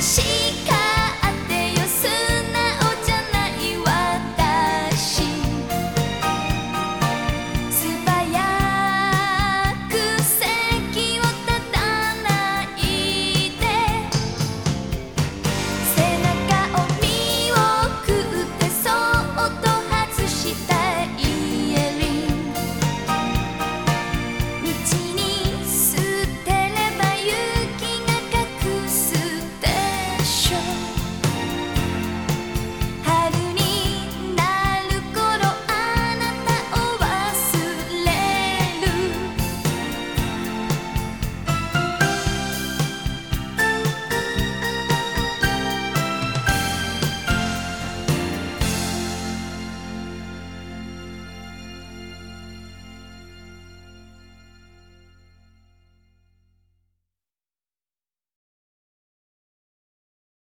the. show.